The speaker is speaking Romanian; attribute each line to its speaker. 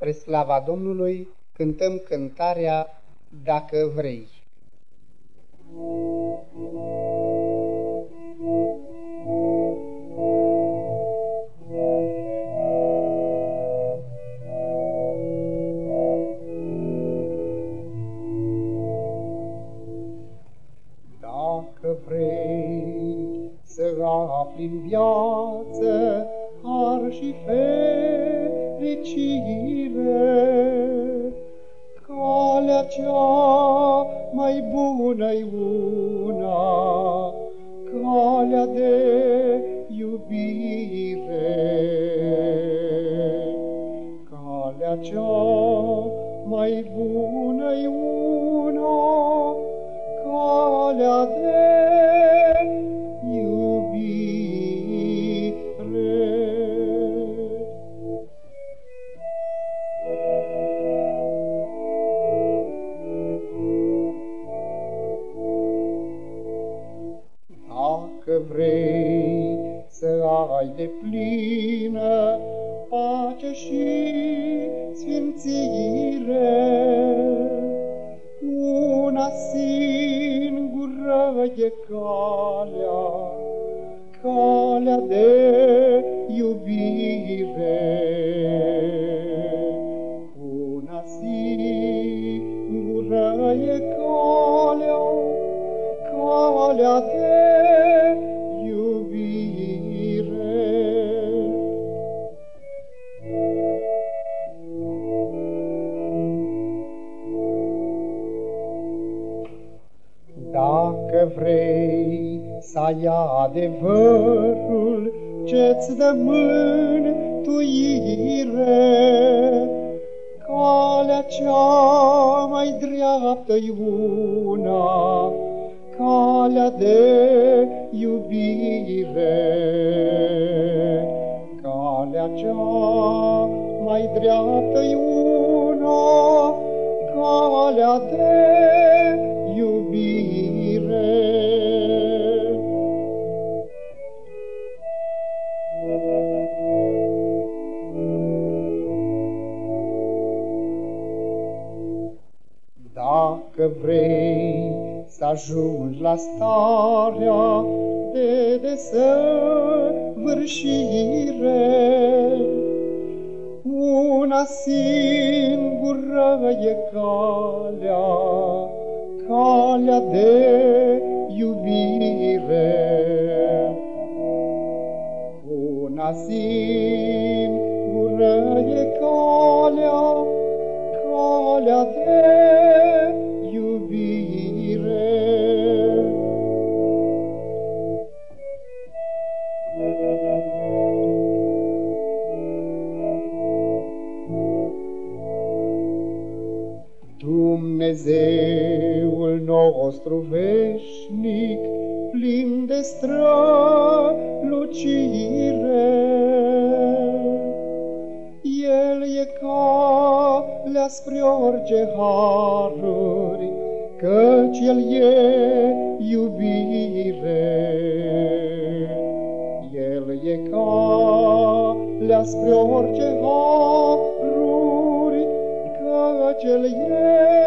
Speaker 1: Spre slava Domnului cântăm cântarea Dacă vrei. Dacă vrei să afli în viață har și fericire. Calea cea mai bună-i una, calea de iubire. Calea cea mai bună-i una, Dacă vrei să ai de plină pace și sfințire, una singură e calea, calea de iubire. Una singură e calea, calea de Dacă vrei să ai adevărul ce-ți dă mântuire, calea cea mai dreaptă-i una, calea de iubire. Calea cea mai dreaptă-i una, calea de Dacă vrei să ajungi la starea de desăvârșire, una singură e calea, calea de iubire. Una singură e calea, calea de Dumnezeul nostru veșnic, plin de strălucire. El e calea spre orice haruri, căci El e iubire. El e calea spre orice haruri, căci El e